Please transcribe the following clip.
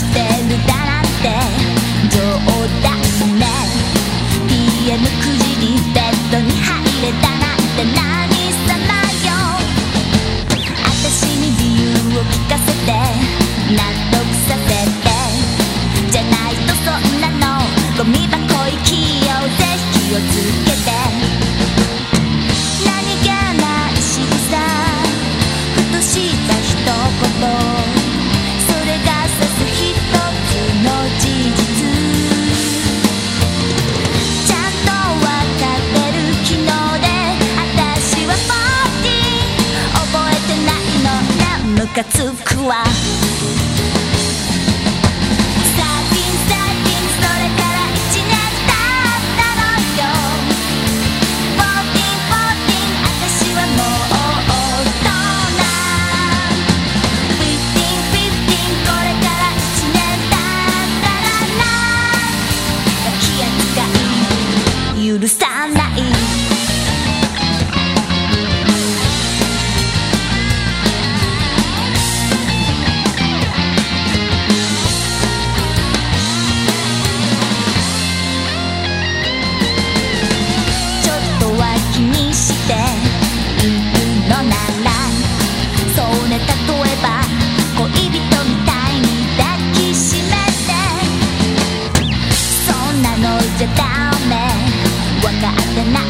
stay. カつくわ。じゃダメ。分かってない。